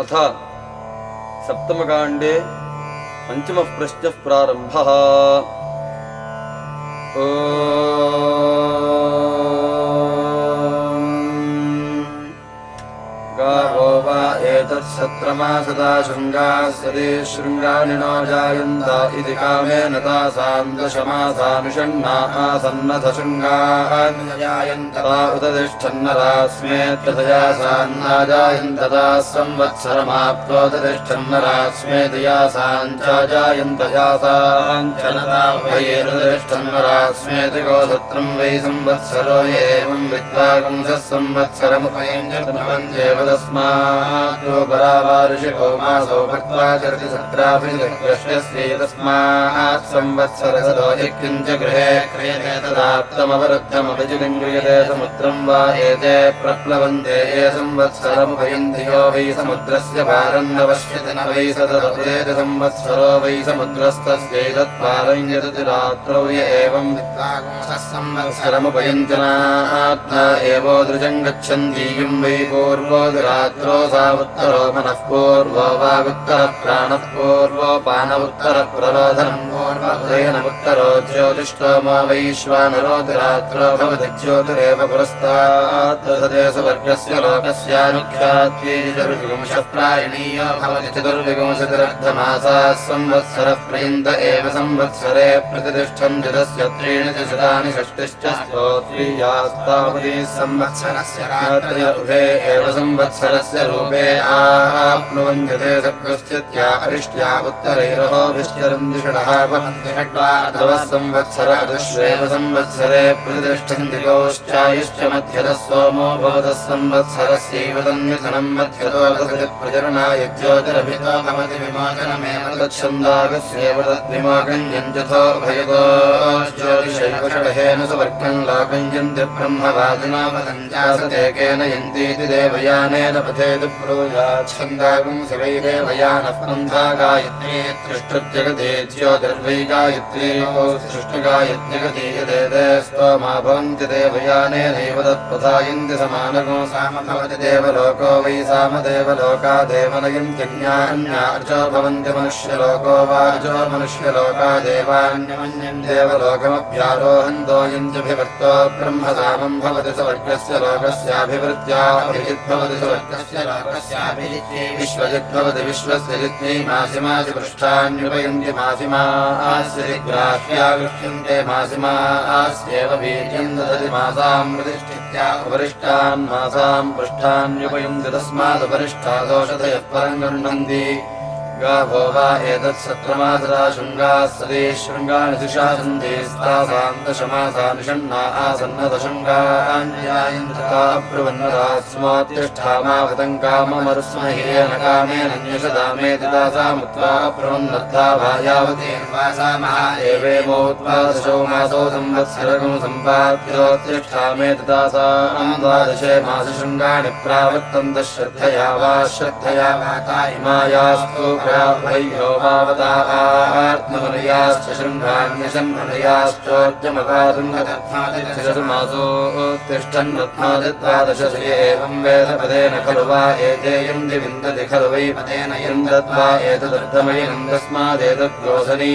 अथ सप्तमकाण्डे पञ्चमः प्रश्नः प्रारम्भः। गावो वा एतत्सत्रमा सदा शृङ्गास्यते शृङ्गानि न जायन्त इति कामेन तासाम् दशमासानुषण्णा आसन्नथ शृङ्गान्यजायन्तता उततिष्ठन्नरास्मेत्यतया सान्नाजायन्तता संवत्सरमाप्तोततिष्ठन्नरास्मेतया साञ्चाजायन्तया साञ्चनता वैरुतिष्ठन्नरास्मेति गोसत्रम् वै संवत्सरो एवम् विद्वागुंसः संवत्सरमुपयञ्जन्देव तस्माद्यो परावार्षिको मासो भक्त्वा चरति सत्राभिष्यस्यै तस्मात् संवत्सरसदो यत्किञ्च गृहे क्रियते तदाप्तमवरुद्धमभिजितिम् क्रियते समुद्रम् वा एते प्रप्लवन्ते ये संवत्सरमुपयन्ति यो वै समुद्रस्य भारम् न पश्यति न वै सदरुदेति संवत्सरो वै समुद्रस्तस्यैतत्पारम् यदति रात्रौ य एवम् विद्वागुंसः संवत्सरमुपयञ्जनात्मा एवोदृजम् गच्छन्ति यम् वै पूर्वो रात्रो सा उत्तरो मनः पूर्वो वागुत्तरः प्राणः पूर्वोपान उत्तरः प्ररोधनम् पूर्वोदयनमुत्तरो ज्योतिष्टोमो वैश्वानरोतिरात्रो भवति ज्योतिरेव पुरस्तात् दधते सुवर्गस्य भवति चतुर्विंशतिरर्धमासाः संवत्सरः एव संवत्सरे प्रतिष्ठम् जलस्य त्रीणि च शतानि षष्टिश्च स्तोत्रीयास्तावती संवत्सरस्य रात्र्य उभे एव संवत्सरस्य रूपे आप्नुवन्यते सकृश्चित्या अरिष्ट्या संवत्सर संवत्सरे प्रतिष्ठन्ति गोश्चायुश्च मध्यतः सोमो भवतः संवत्सरस्यैव तन्मिथनम् मध्यतो गति प्रजननाय ज्योतिरभितो भयतो ज्योतिषैव षडहेन सुवर्गम् यन्तीति देवयानेन पथेति ब्रूयाच्छन्दागम् शिवै देवयानः पन्था गायत्री त्रिष्टुत्यगते ज्योतिर्वै गायत्री सृष्टुगायत्र्यगति स्तोमा भवन्ति देवयानेनैव समानगो साम देवलोको वै सामदेवलोका भवन्ति मनुष्यलोको वाचो मनुष्यलोका देवान्यमन्यम् देवलोकमभ्यारोहन्तो ब्रह्मसामम् भवति लोकस्याभिवृत्त्या अभिजिद्भवति स्वर्गस्य लोकस्याभिजित्यै। विश्वजिद्भवति विश्वस्य जित्यै मासि मासि पृष्ठान्युपयन्ति मासि मास्य ग्राह्या गृह्यन्ते मासि मास्येव वीर्यम् ददति मासाम् प्रतिष्ठित्या उपरिष्टान् मासाम् पृष्ठान्युपयुन्ति तस्मादुपरिष्ठा दोषधयः परम् गृह्णन्ति भो वा एतच्छमासदा शृङ्गासदे शृङ्गा निशा सन्देस्तासां दशमासा निषण्णासन्नताप्रवन्धतास्मात् तिष्ठा मास्मह्येन कामे न्यदामे प्रवन्धता महा एवे दश मासौ संवत्सरतिष्ठा मे त्रिदासादशे मासशृङ्गानि प्रावृतं दश्रद्धया वा श्रद्धया वातास्तु श्च शृङ्गान्यशङ्हृदयाश्चोद्यमतासो तिष्ठन् रत्मादित्वादश वेदपदेन खलु वा एतेयम् दिविन्दति खलु वै पदेन गत्वा एतदर्थमयम् रङ्गस्मादेतौसने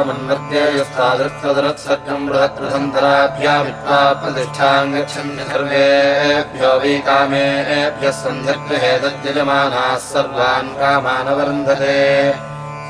यस्तादृत्सरत्सर्वम् बृहत्कृतन्तराभ्या विद्वा प्रतिष्ठाम् गच्छन्ति सर्वेभ्यो वै कामेभ्यः सन्दर्भ सर्वान् कामानवर्धते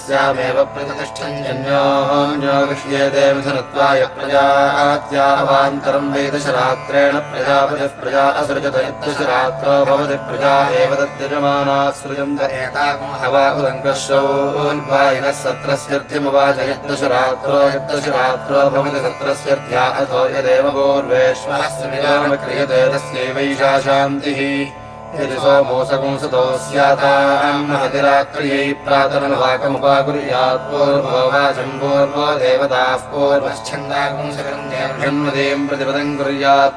अदिरस्यामेव प्रतिष्ठञ्जन्यो गृह्येते मिथुनत्वाय प्रजात्यावान्तरम् वेदशरात्रेण प्रजापतिः प्रजा असृजत यद्दशरात्रो भवति प्रजा एव तद्यजमाना सृजन्त हवाकुलङ्कशोल्भायिनः सत्रस्यर्थ्यमुवाच यद्दशरात्रो भवति सत्रस्यर्थ्या अथो यदेव पूर्वेश्वरस्य क्रियते तस्यैवैषा शान्तिः यदि सोमोसकुंसतो स्यातान्महतिरात्र्यै प्रातरनुवाकमुपाकुर्यात् पूर्वो वाचम् देवताः प्रतिपदम् कुर्यात्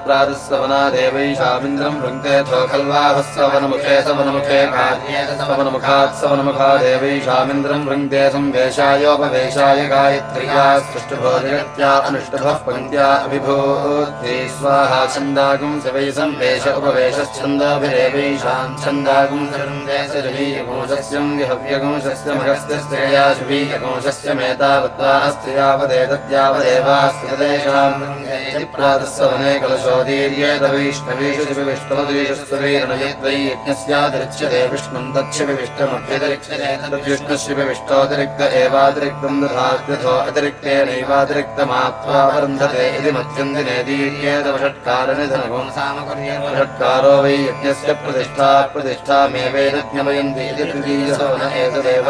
देवैषामिन्द्रम् सवनमुखे सवनमुखे सवनमुखात् सवनमुखा देवैषामिन्द्रम् संवेशायोपवेशाय गायत्र्या अनुष्टुभः पङ्क्त्या स्वाहा छन्दाकुं सवै संवेश छन्दाकुं सर्वम् विहव्यगुंशस्य मगस्त्यस्त्रया शुभीयगुंशस्य मेतावत्वा अस्ति यावदेतद्यावदेवास्ति तदेषाम् कलशोदीर्येत विष्णुम् तच्छविविष्टमभ्यतिरिच्यते एवातिरिक्तम् दधात्यथो अतिरिक्तेनैवातिरिक्तमात्वा वृन्धते इति मध्यन्दिने दीर्येत वै यज्ञस्य प्रतिष्ठा प्रतिष्ठामेवेदभ्यमयन्ति इति तृतीयसो न एतदेव।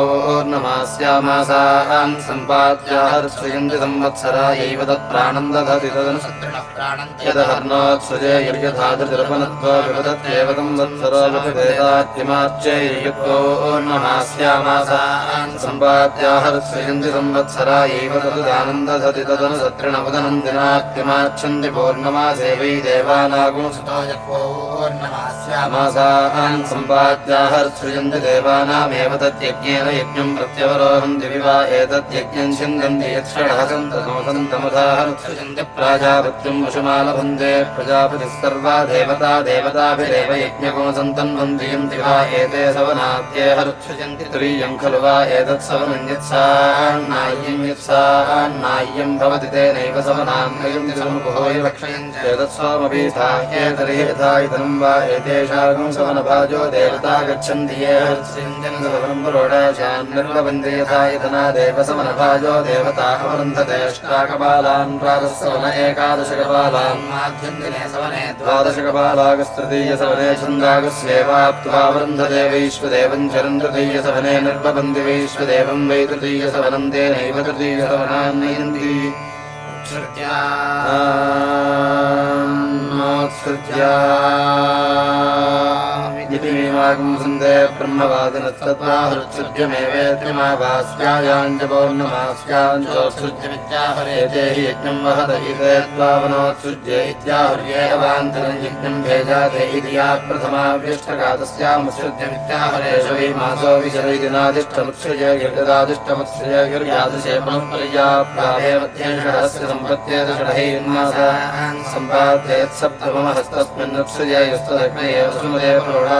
स्यामासान् सम्पाद्या हर्षसंवत्सरा एव तत्राणन्दध्युवदेव सम्पाद्याः संवत्सरा एव तदानन्दधन् सत्रिणमुदनन्दनात्यमार्चन्दि पूर्णमा देवै देवानागुणमास्यामासान् सम्पाद्या देवानामेव तद्यज्ञेन यज्ञम् प्रत्यवरोहन्ति विवा छिन्दन्ति प्रजापतिः सर्वा देवता देवताभिरेव वा एते सवनाद्ये तुरीयम् खलु वा यत्सान्नाय्यम् भवति तेनैव सवनाम् नयन्ति समुपहोय रक्षयन्ति एतत्स्वामपि स्थाह्येतरि यथा इदम् वा सवनभाजो देवता गच्छन्ति ये सवनम् यथा यतना देवसमनभाजो देवता अवरुन्धतेष्टाकपालान् प्रातःसवन एकादशकपालान् माध्यन्दिने सवने द्वादशकपालागस्तृतीयसवने छन्दागस्येवाप्त्वा वृन्धते वैश्वदेवम् चरन् तृतीयसवने निर्वपन्ति वैश्वदेवम् वै तृतीयसवनम् तेनैव तृतीयसवनान् नयन्ति श्रुत्या च पौर्णमास्याम् चोत्सृज्यमित्याहरेते हि यज्ञम् वहत इते त्वावनोत्सृज्ये इत्याहुर्ये अवान्तरम् यज्ञम् भेजाते इति या प्रथमाव्यष्टकातस्यामुत्सृज्यमित्याहरेष वै मासो विशरैदिनादिष्टमुत्सृजय गिर्गदादिष्टमुत्सृजय गिर्यादशे पुनः पर्याप्तावे मध्येषडस्य सम्पत्त्येत षडहैर्मासान् सम्पाद्येत्सप्तमहस्तस्मिन्नुत्सृजय युस्तदग्ने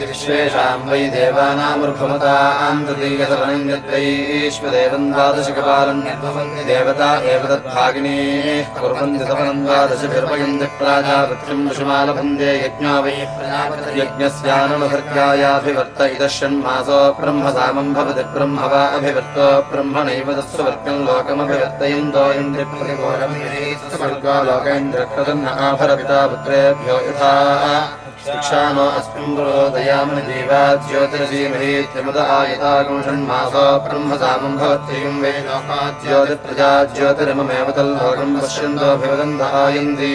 विश्वेषाम् वै देवा देवतानामृभमतान्तदीयतवनङ्गद्वैष्वदेवम् द्वादशकपालम् देवता एव तद्भागिनी कुर्वन्ति तवनम् द्वादशभिर्वयन्ति प्राजापत्यम् ऋषिमालभन्दे यज्ञो वै यज्ञस्यानुमभर्गायाभिवर्त इतः षण्मासो ब्रह्मसामम् भवति ब्रह्म वा अभिवर्तो ब्रह्मणैव इन्द्रकृतन्न आभरपिता पुत्रेभ्यो यथा शिक्षा न अस्मिन् दयाम् ब्रह्मसामम् ज्योतिर्जीमरे वे ब्रह्म सामम्भेपाद्योजा ज्योतिरमेव तल् ब्रह्मन्ध आयन्ति।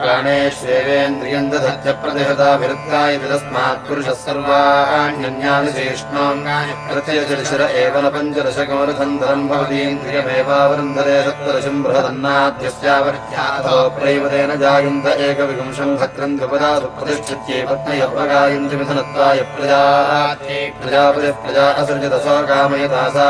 प्राणेश्वेन्द्रियन्दप्रदेशताभिरुक्ताय तस्मात् पुरुषः सर्वाण्यन्यानुसेष्णा एव पञ्चदशकमलन्धरं भवतीन्द्रियमेवावृन्धरे सप्तदशं बृहदन्नाद्यस्यायुवेन जायन्त एकविवंशं भद्रन्द्रुपदात्यै पत्नयन्द्रिमिधनत्वाय प्रजापुर्य प्रजा। प्रजापतिः प्रजा असृजदशाकामय तासा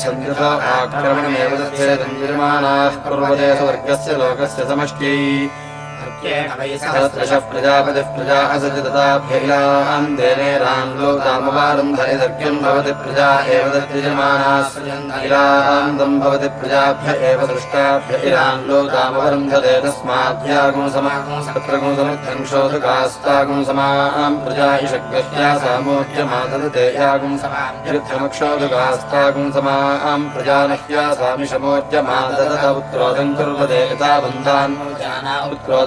छन्दता आक्रमणमेव दस्यमानाः प्रोदे तु वर्गस्य लोकस्य समष्ट्यै सहस्रशः प्रजापतिः प्रजा असजतताभ्यैलाम् देनेराम् लोकामवारन्ध इदर्घ्यम् भवति प्रजा एव तद्यजमानास्यैलाम् भवति प्रजाभ्य एव दृष्टाभ्य इराम् लोकामवरुन्धते तस्माद्यागुंसमागुंसत्रगुंसमुद्धम् शोधकास्तागुंसमाम् प्रजा इषग्रह्या सामोद्यमाददते यागुंसमायुद्धमक्षोधकास्तागुंसमाम् प्रजानह्या सामिषमोद्यमाददत उत्क्रोधम् कुर्वते यथा बन्धान्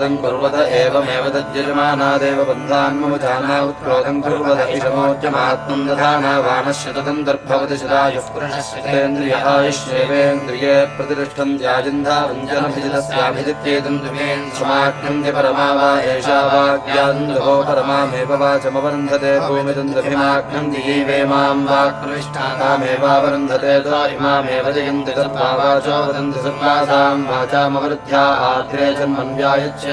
क्रोधम् कुर्वत एवमेव तद्यजमानादेव बन्धान्मुचाना उत्क्रोधम् कुर्वत इषमोद्यमात्मम् दधाना वानश्यतम् दर्भवति शिरायुःन्द्रियायुष्येवेन्द्रिये प्रतिष्ठम् त्याजिन्धाञ्जनभिजितस्याभिजित्येतन्द्रिमेन्द्रमाग्नम् वा एषा वाग्यान्धो परमामेव वा चमवन्धते भूमिदन्द्रभिमाग्नम् दिवे माम् वाक्रविष्ठानामेवावरुन्धते द्वारिमामेव जयन्ति दर्भा वाचो वदन्ति सर्वासाम् वाचामवृद्ध्या आद्रे जन्मन्व्यायच्च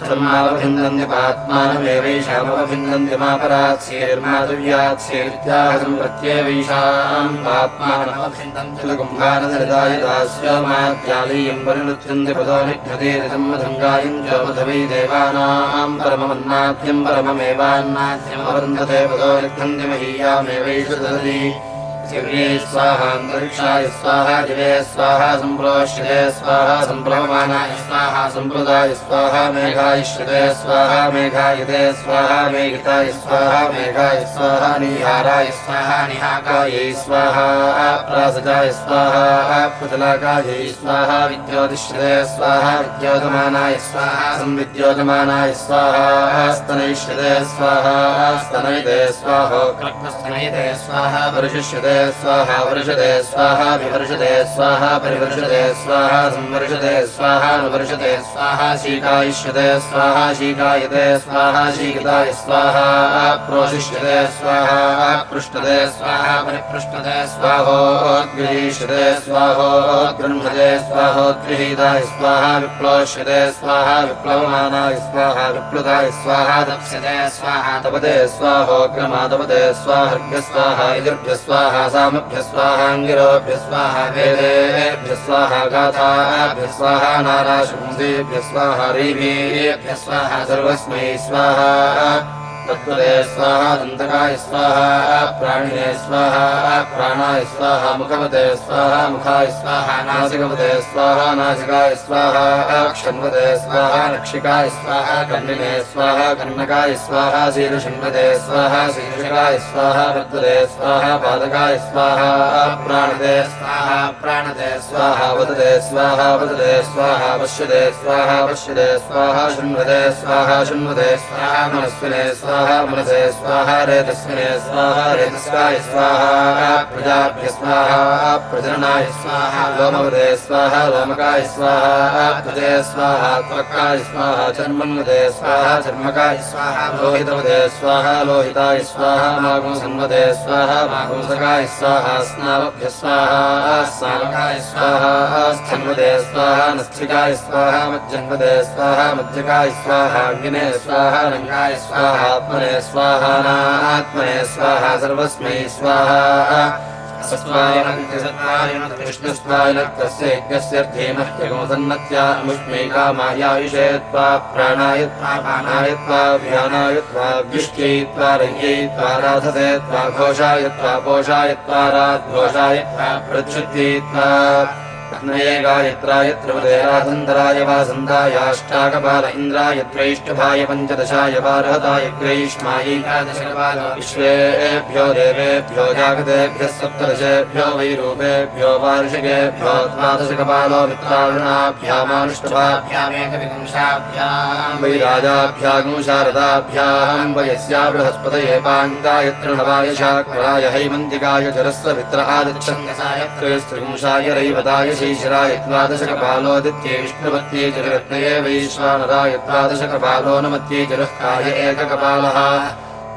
मावभिन्द्यपात्मानमेवैषामभिन्नन्त्यमापरात्स्येर्मातुम् प्रत्ययैषाम् पात्मानवभिन्दन्त्यमाज्यालीयम् परिणृत्यन्दि पदोद्धते ऋतम्बङ्गायम् च देवानाम् परमवन्नाद्यम् परममेवान्नाद्यमवन्दते पदो महीयामेवैष महीयामेवैषे शिव्ये स्वाहान्तरिक्षाय स्वाहा दिवे स्वाहा सम्प्रोष्यते स्वाहा सम्प्लवमानाय स्वाहा, सम्प्रदाय स्वाहा मेघायिष्यते स्वाहा, मेघायते स्वाहा, मेघिताय स्वाहा, मेघाय स्वाहा, निहाराय स्वाहा, निहाकायै स्वाहा, प्रासजाय स्वाहा पुतलाकायै स्वाहा विद्योतिष्यते स्वाहा, विद्योतमानाय स्वाहा, संविद्योतमानाय स्वाहा स्तनयिष्यते स्वाहा स्तनयते स्वाहो स्तनयते स्वाहा, परिशिष्यते स्वाहा वर्षते स्वाहा, विवर्षते स्वाहा, परिवर्षते स्वाहा, संवर्षते स्वाहा, अनुवर्षते स्वाहा, शीकायिष्यते स्वाहा, शीकायते स्वाहा, शीकिताय स्वाहा, प्रोशिष्यते स्वाहा, पृष्ठते स्वाहा, परिपृष्ठते स्वाहोद्गृहीष्यते स्वाहोद्गृह्णते स्वाहोद्गृहीताय स्वाहा विप्लोष्यते स्वाहा विप्लवमानाय स्वाहा, विप्लुताय स्वाहा, तप्स्यते स्वाहा, तपते स्वाहोग्रमा तपते स्वाहर्घ्य स्वाहा स्वाहा सामभ्य स्वाहाङ्गिरोभ्य स्वाहा वेदेभ्य स्वाहा गाथाभ्य स्वाहा नाराशंसेभ्य स्वाहा रीभेभ्य स्वाहा सर्वस्मै स्वाहा तत्त्वते स्वाहा दन्तकाय स्वाहा, प्राणिने स्वाहा, प्राणाय स्वाहा मुखवते स्वाहा, मुखाय स्वाहा नासिकवते स्वाहा, नासिकाय स्वाहा क्षण्वते स्वाहा, रक्षिकाय स्वाहा कण्डिने स्वाहा, कन्नकाय स्वाहा शीर्षण्वते स्वाहा, शीर्षकाय स्वाहा वृत्तते स्वाहा, पादकाय स्वाहा प्राणते स्वाहा प्राणते स्वाहा वदते स्वाहा वदते स्वाहा पश्यते स्वाहा पश्यते स्वाहा शृण्वते स्वाहा शृण्वते स्वाहा, मनस्विने स्वाहा मनसे स्वाहा रेतस्मिने स्वाहा रेतस्वाय स्वाहा प्रजाभ्य स्वाहा प्रजननाय स्वाहा लोमवदे स्वाहा लोमकाय स्वाहा त्वजे स्वाहा त्वक्काय स्वाहा चर्मन्वदे स्वाहा चर्मकाय स्वाहा लोहितवदे स्वाहा लोहिताय स्वाहा मागुंसन्वदे स्वाहा मागुंसकाय स्वाहा स्नावभ्य स्वाहा स्नावकाय स्वाहा स्थन्वदे स्वाहा नस्थिकाय स्वाहा मज्जन्वदे स्वाहा मज्जकाय स्वाहा अग्ने स्वाहा रङ्गाय स्वाहा आत्मने स्वाहा नात्मने स्वाहा सर्वस्मै स्वाहा। विष्णुस्वायनस्य यज्ञस्य धीमः यगोसन्नत्या मुष्मै कामायायुषे त्वा प्राणाय त्वा पानाय त्वा व्यानाय त्वा व्युष्ट्यै त्वा रय्यै त्वा घोषाय त्वा पोषाय त्वा त्वा अग्नये गायत्राय त्रिवदेराधन्तराय वासन्तायाष्टाकपाल इन्द्राय त्रैष्टभाय पञ्चदशाय वारहताय ग्रैष्मायैकादशकपाल विश्वेभ्यो देवेभ्यो जागतेभ्यः सप्तदशेभ्यो वैरूपेभ्यो वार्षिकेभ्यो द्वादशकपालो मित्राणाभ्यामानुष्टभाभ्यामेकविंशाभ्याम् वै वयस्या बृहस्पतये पाङ्गाय शाक्राय हैमन्तिकाय जरस्वमित्र आदिच्छन्दसाय त्रयस्त्रिंशाय रैवताय ईशिरा इद्वादश कपालोदित्ये विष्णुमत्ये जलये वैश्वानरा इद्वादशकपालो न मत्ये जलः कार्य एककपालः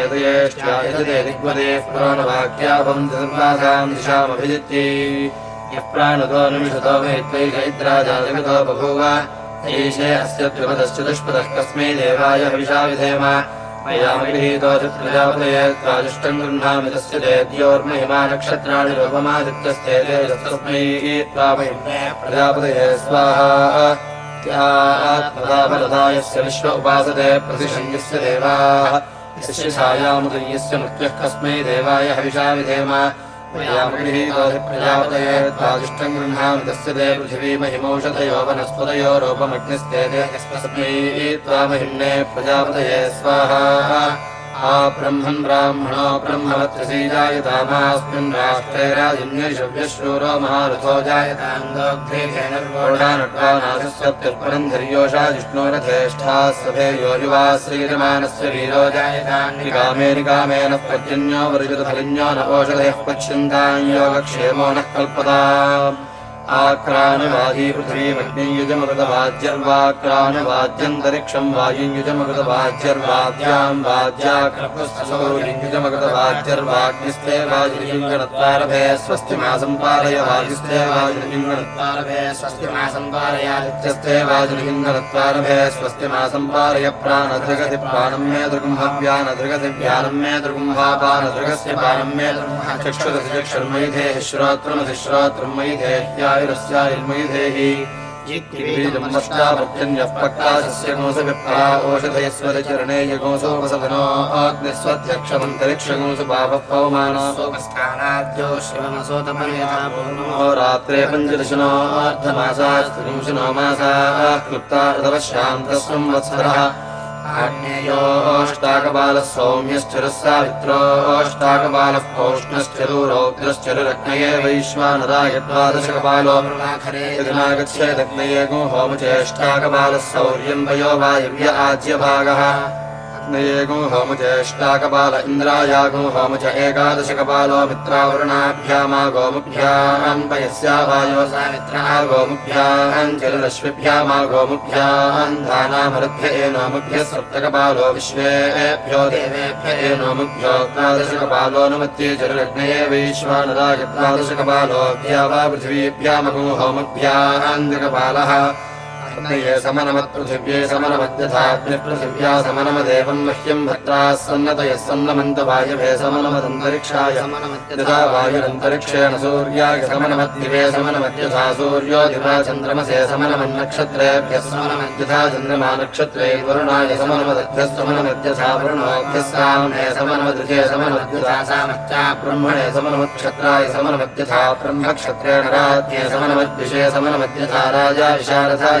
एतयेष्ट्या यजते दिग्वदे पुराणवाक्याभम् दुर्वासाम् दिशामभिजित्यै यः प्राणतो निमिषतो वेत्वैष इद्राजाजगतो बभूव अस्य कस्मै देवाय त्वाजुष्टम् गृह्णामि तस्य रूपमादित्यस्ते प्रजापतये स्वाहा। विश्व उपासते देवाः यस्य छायामुदयस्य मृत्यः कस्मै देवाय हविषामि धेमाजावतये गृह्णामि तस्य देव पृथिवीमहिमौषधयो वनस्वदयो रूपमग्नस्य प्रजापतये स्वाहा। आ ब्रह्मन् ब्राह्मणो जायतामास्मिन् राष्ट्रे राजन्यशव्यश्रूरो महारथो धर्योषा जिष्णोरथेष्ठाः सभे यो युवा श्रीरमानस्य वीरो वर्जितफलिन्यो न ओषधयः पश्यन्ताम् योगक्षेमो नः कल्पताम् आक्राणवादी पृथिवीमग्नियुजमकृतवाज्यर्वाक्राणवाद्यन्तरिक्षम् वायुयुजमकृतवाज्यर्वाद्याम् वाज्याकृतवाज्यर्वाग्निस्ते वायुलिङ्गणत्वारभे स्वस्ति मासम् पालय वायुस्ते वायुलिङ्गणत्वारभे स्वस्ति मा सम्पादयादित्यस्ते नित्यस्ते वाजुलिङ्गणत्वारभे स्वस्ति पालय प्राणधृगति प्राणम् मे दृगुम्हव्यानधृगति व्यानम् मे दृगुम्हापानधृगस्य पानम् मे चक्षुरसि चक्षुर्मयिधेः, श्रोत्रमसि बीजमष्टापत्यन्यः पक्काशस्य गोंसविप्रा ओषधयस्वरचरणे यगोंसोपसदनो पापः पवमाना सोमस्थानाद्यो श्रवणसोतपनेता पूर्णमो नमो रात्रे पञ्चदशनो अर्धमासास्त्रिंशनो मासाः क्लुप्ता ऋतवशान्तः संवत्सरः ज्ञेयोऽष्टाकपालसौम्यश्चिरसावित्रोऽष्टाकपालः कृष्णश्चिरु रौद्रश्चरुलग्नये वैश्वानरायद्वादशकपालोलाखने लघुनागच्छये सौर्यम् वयो वायव्य आज्यभागः अग्नये गो होमचेष्टाकबाल इन्द्रायागो होमच एकादशकपालो मित्रावरुणाभ्यामा गोमुभ्याम् पयस्या वायो सावित्रः गोमुभ्याम् चरुरश्विभ्यामा गोमुभ्याम् धानामरुभ्य एनोमुभ्यः सप्तकपालो विश्वेभ्यो देवेभ्य एनोमुभ्यो नमत्ये चरुरग्नये वैश्वानराय द्वादशकपालोभ्या वा पृथिवीभ्यामगो होमभ्याम् अग्नये समनमत्पृथिव्ये समनमद्यथाग्निपृथिव्या समनमदेवम् मह्यम् भद्राः सन्नतयः सन्नमन्तवायभे समनमदन्तरिक्षाय। यथा वायुरन्तरिक्षेण सूर्याय समनमद्दिवे समनमद्यथा सूर्यो चन्द्रमसे समनमन्नक्षत्रेभ्यः समनमद्यथा चन्द्रमा नक्षत्रे वरुणाय समनमदभ्यः समनमद्यथा वरुणोभ्यः साम्ने समनमदृजे समनमद्यथा सामश्चा ब्रह्मणे समनमत्क्षत्राय समनमद्यथा ब्रह्मक्षत्रेण राज्ञे समनमद्विषे समनमद्यथा राजा विशारथाय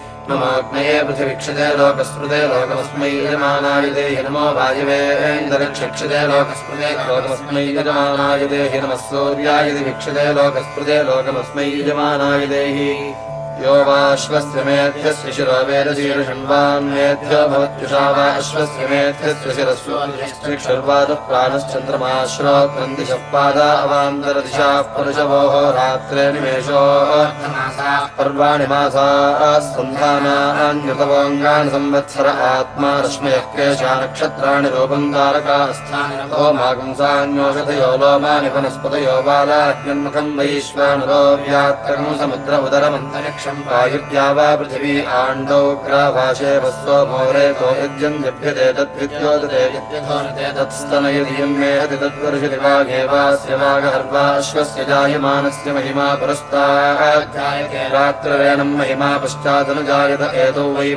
नमोऽग्नये पृथिवीक्षते लोकस्मृते लोकमस्मै यजमानाय देहि नमो वायवेन्दरिक्षिक्षते लोकस्मृते लोकमस्मै यजमानाय देहि नमः सूर्याय वीक्षते लोकस्मृते लोकमस्मै यजमानाय देहि यो वाश्वस्य मेध्यस्य शिरो वेदशीर्षण्वान्मेध्यो भवत्युषा वा अश्वस्य मेध्यस्य शिरस्वक्षुर्वादः प्राणश्चन्द्रमाश्रोत्रम् दिशः पादा अवान्तरदिशाः परशवोः रात्रे निमेषो पर्वाणि मासाः सन्धानान्युतवोऽङ्गानि संवत्सर आत्मा रश्मयः केशा नक्षत्राणि रूपम् तारकास्थानि मागुंसान्योषधयो लोमानि वनस्पतयो बालाज्ञन्मुखम् वैश्वानरो व्यात्तकम् समुद्र वायुव्या वा पृथिवी आण्डौ ग्राभाषे वस्वो मोरेतो यज्ञम् जभ्यते तद्विद्योदते यद्यधोनते तत्स्तनयधियम् मेहति तद्वर्षति वाघेवास्य वागहर्वा अश्वस्य जायमानस्य महिमा पश्चादनुजायत एतौ वै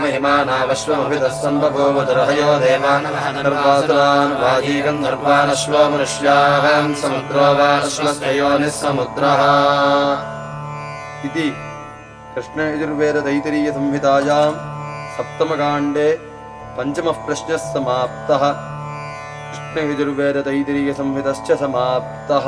वाजीगन्धर्वानश्वो मनुष्यान् समुद्रो वा अश्वस्य योनिः समुद्रः इति कृष्णयजुर्वेददैतरीयसंहितायाम् सप्तमकाण्डे पञ्चमः प्रश्नः समाप्तः। कृष्णयजुर्वेददैतरीयसंहितश्च समाप्तः